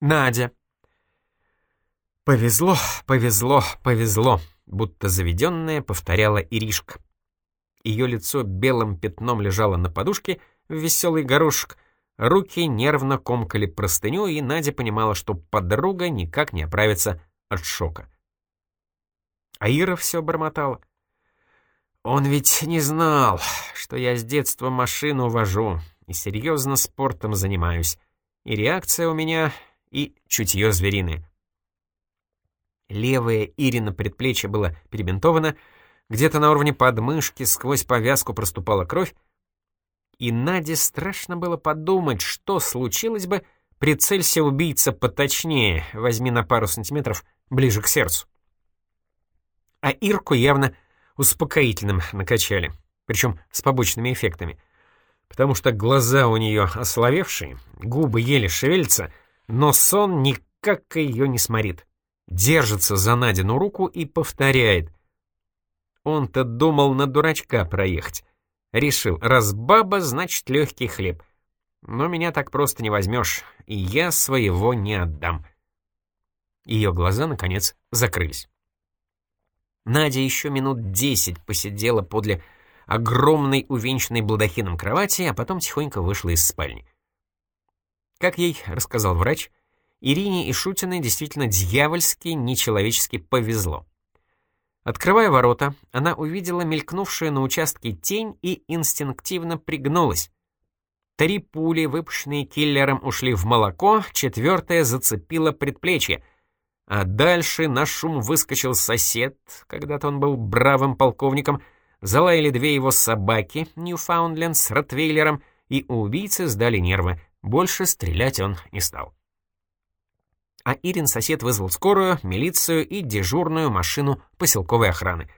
Надя. «Повезло, повезло, повезло», будто заведенная повторяла Иришка. Ее лицо белым пятном лежало на подушке в веселый горошек, руки нервно комкали простыню, и Надя понимала, что подруга никак не оправится от шока. А Ира все бормотала. «Он ведь не знал, что я с детства машину вожу и серьезно спортом занимаюсь, и реакция у меня, и чутье звериное». Левое Ирина предплечье было перебинтовано, где-то на уровне подмышки сквозь повязку проступала кровь, и Наде страшно было подумать, что случилось бы, прицелься убийца поточнее, возьми на пару сантиметров ближе к сердцу. А Ирку явно успокоительным накачали, причем с побочными эффектами, потому что глаза у нее ословевшие, губы еле шевелятся, но сон никак ее не сморит. Держится за Надину руку и повторяет. Он-то думал на дурачка проехать. Решил, раз баба, значит легкий хлеб. Но меня так просто не возьмешь, и я своего не отдам. Ее глаза, наконец, закрылись. Надя еще минут десять посидела подле огромной увенчанной балдахином кровати, а потом тихонько вышла из спальни. Как ей рассказал врач, Ирине и Шутиной действительно дьявольски, нечеловечески повезло. Открывая ворота, она увидела мелькнувшую на участке тень и инстинктивно пригнулась. Три пули, выпущенные киллером, ушли в молоко, четвертая зацепила предплечье. А дальше на шум выскочил сосед, когда-то он был бравым полковником, залаяли две его собаки, Ньюфаундленд с Ротвейлером, и у убийцы сдали нервы. Больше стрелять он не стал а Ирин сосед вызвал скорую, милицию и дежурную машину поселковой охраны.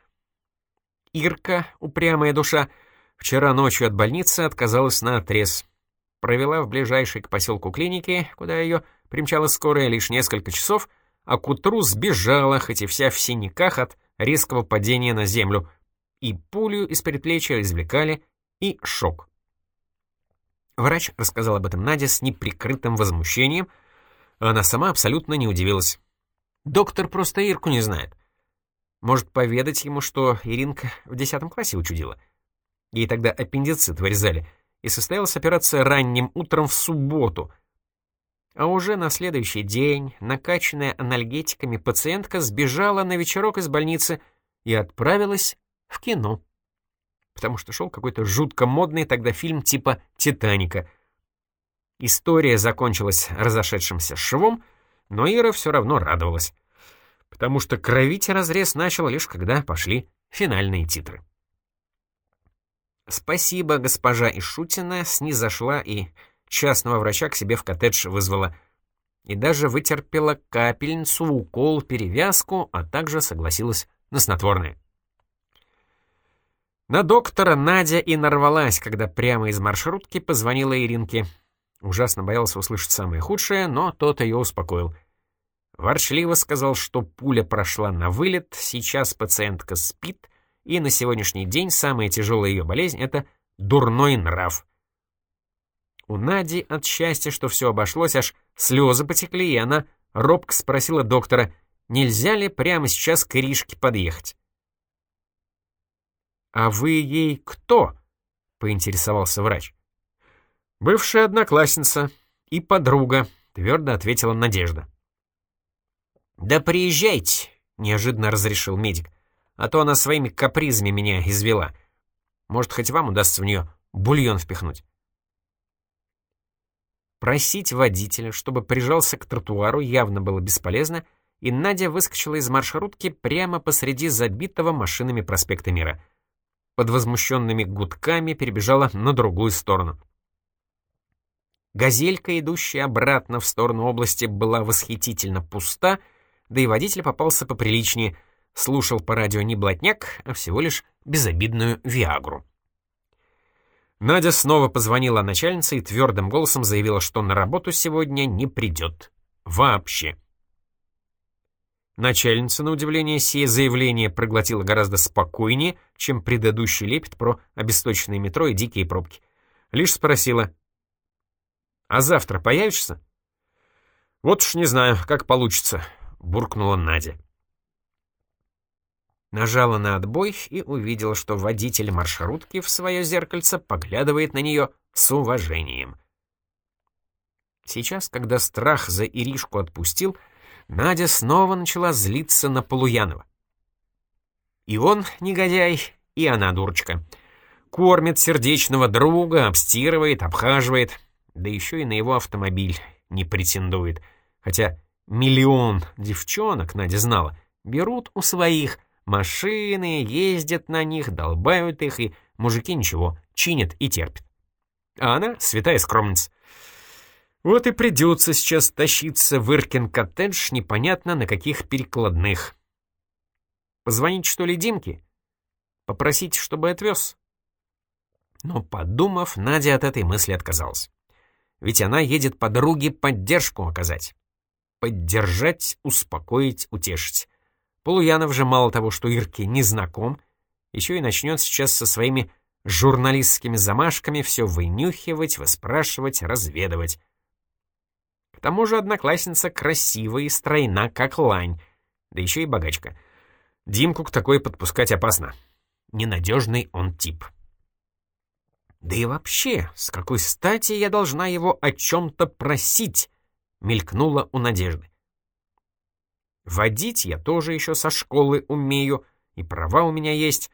Ирка, упрямая душа, вчера ночью от больницы отказалась на отрез. Провела в ближайшей к поселку клинике, куда ее примчала скорая лишь несколько часов, а к утру сбежала, хоть и вся в синяках от резкого падения на землю. И пулю из предплечья извлекали, и шок. Врач рассказал об этом Наде с неприкрытым возмущением — она сама абсолютно не удивилась. Доктор просто Ирку не знает. Может поведать ему, что Иринка в десятом классе учудила. Ей тогда аппендицит вырезали, и состоялась операция ранним утром в субботу. А уже на следующий день, накачанная анальгетиками, пациентка сбежала на вечерок из больницы и отправилась в кино. Потому что шел какой-то жутко модный тогда фильм типа «Титаника», История закончилась разошедшимся швом, но Ира все равно радовалась, потому что кровить разрез начал лишь когда пошли финальные титры. Спасибо, госпожа Ишутина снизошла и частного врача к себе в коттедж вызвала. И даже вытерпела капельницу, укол, перевязку, а также согласилась на снотворное. На доктора Надя и нарвалась, когда прямо из маршрутки позвонила Иринке — Ужасно боялся услышать самое худшее, но тот ее успокоил. Ворчливо сказал, что пуля прошла на вылет, сейчас пациентка спит, и на сегодняшний день самая тяжелая ее болезнь — это дурной нрав. У Нади от счастья, что все обошлось, аж слезы потекли, и она робко спросила доктора, нельзя ли прямо сейчас к Иришке подъехать. «А вы ей кто?» — поинтересовался врач. «Бывшая одноклассница и подруга», — твердо ответила Надежда. «Да приезжайте», — неожиданно разрешил медик, «а то она своими капризами меня извела. Может, хоть вам удастся в нее бульон впихнуть». Просить водителя, чтобы прижался к тротуару, явно было бесполезно, и Надя выскочила из маршрутки прямо посреди забитого машинами проспекта Мира. Под возмущенными гудками перебежала на другую сторону. Газелька, идущая обратно в сторону области, была восхитительно пуста, да и водитель попался поприличнее, слушал по радио не блатняк, а всего лишь безобидную Виагру. Надя снова позвонила начальнице и твердым голосом заявила, что на работу сегодня не придет. Вообще. Начальница, на удивление, сие заявление проглотила гораздо спокойнее, чем предыдущий лепет про обесточенное метро и дикие пробки. Лишь спросила, а завтра появишься?» «Вот уж не знаю, как получится», — буркнула Надя. Нажала на отбой и увидела, что водитель маршрутки в свое зеркальце поглядывает на нее с уважением. Сейчас, когда страх за Иришку отпустил, Надя снова начала злиться на Полуянова. И он, негодяй, и она, дурочка. Кормит сердечного друга, обстирывает, обхаживает, да еще и на его автомобиль не претендует. Хотя миллион девчонок, Надя знала, берут у своих машины, ездят на них, долбают их, и мужики ничего, чинят и терпят. А она святая скромница. Вот и придется сейчас тащиться в Иркин-коттедж непонятно на каких перекладных. Позвонить, что ли, Димке? Попросить, чтобы отвез? Но, подумав, Надя от этой мысли отказалась. Ведь она едет подруге поддержку оказать. Поддержать, успокоить, утешить. Полуянов же мало того, что Ирке не знаком, еще и начнет сейчас со своими журналистскими замашками все вынюхивать, выспрашивать, разведывать. К тому же одноклассница красивая и стройна, как лань, да еще и богачка. Димку к такой подпускать опасно. Ненадежный он тип. Да и вообще, с какой стати я должна его о чем-то просить? Мелькнула у Надежды. Водить я тоже еще со школы умею, и права у меня есть.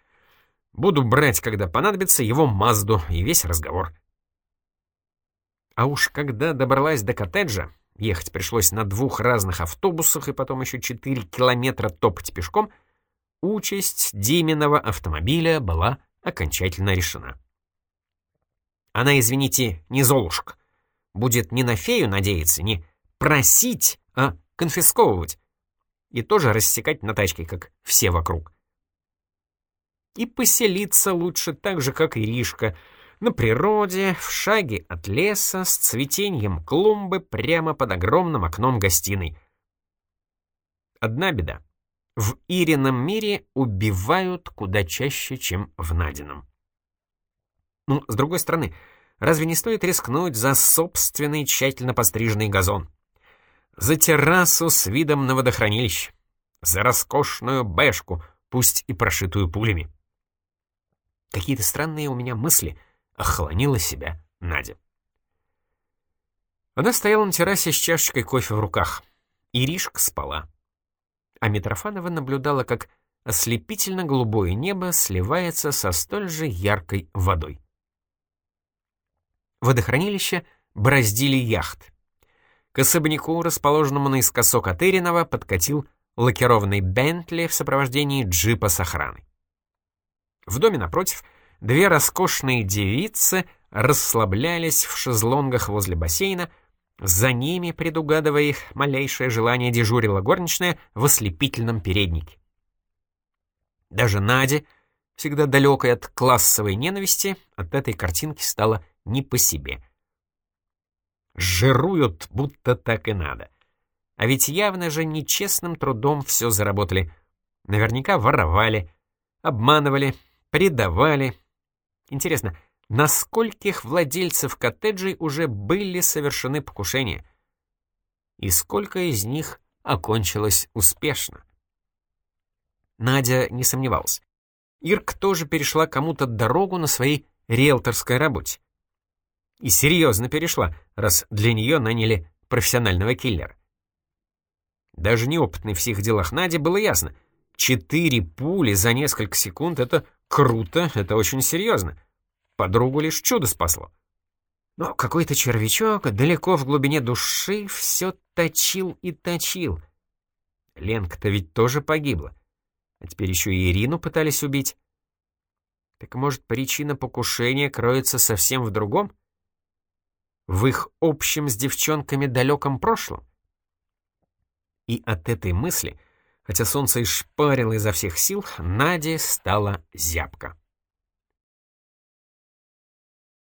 Буду брать, когда понадобится, его Мазду и весь разговор. А уж когда добралась до коттеджа, ехать пришлось на двух разных автобусах и потом еще четыре километра топать пешком, участь Диминого автомобиля была окончательно решена. Она, извините, не Золушка. Будет не на фею надеяться, не просить, а конфисковывать. И тоже рассекать на тачке, как все вокруг. И поселиться лучше так же, как и Ришка, на природе, в шаге от леса, с цветением клумбы прямо под огромным окном гостиной. Одна беда. В Ирином мире убивают куда чаще, чем в Надином. Ну, с другой стороны, разве не стоит рискнуть за собственный тщательно постриженный газон? За террасу с видом на водохранилище? За роскошную бэшку, пусть и прошитую пулями? Какие-то странные у меня мысли, охлонила себя Надя. Она стояла на террасе с чашечкой кофе в руках. Иришка спала. А Митрофанова наблюдала, как ослепительно голубое небо сливается со столь же яркой водой. Водохранилище бороздили яхт. К особняку, расположенному наискосок от Эринова, подкатил лакированный Бентли в сопровождении джипа с охраной. В доме напротив две роскошные девицы расслаблялись в шезлонгах возле бассейна, за ними, предугадывая их малейшее желание, дежурила горничная в ослепительном переднике. Даже Наде, всегда далекой от классовой ненависти, от этой картинки стало не по себе. Жируют, будто так и надо. А ведь явно же нечестным трудом все заработали. Наверняка воровали, обманывали, предавали. Интересно, на скольких владельцев коттеджей уже были совершены покушения? И сколько из них окончилось успешно? Надя не сомневалась. Ирк тоже перешла кому-то дорогу на своей риэлторской работе. И серьезно перешла, раз для нее наняли профессионального киллера. Даже неопытной в всех делах Наде было ясно. Четыре пули за несколько секунд — это круто, это очень серьезно. Подругу лишь чудо спасло. Но какой-то червячок далеко в глубине души все точил и точил. Ленка-то ведь тоже погибла. А теперь еще и Ирину пытались убить. Так может, причина покушения кроется совсем в другом? в их общем с девчонками далеком прошлом? И от этой мысли, хотя солнце и шпарило изо всех сил, Наде стало зябко.